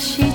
she